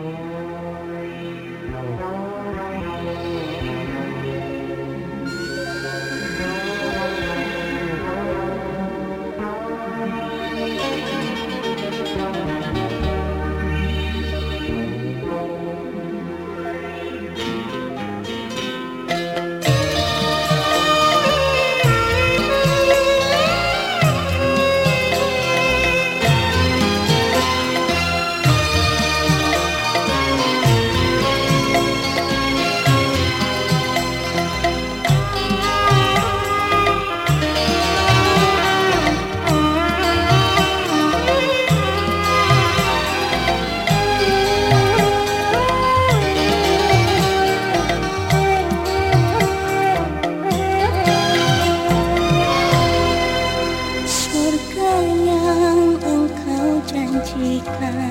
Bye. darkness.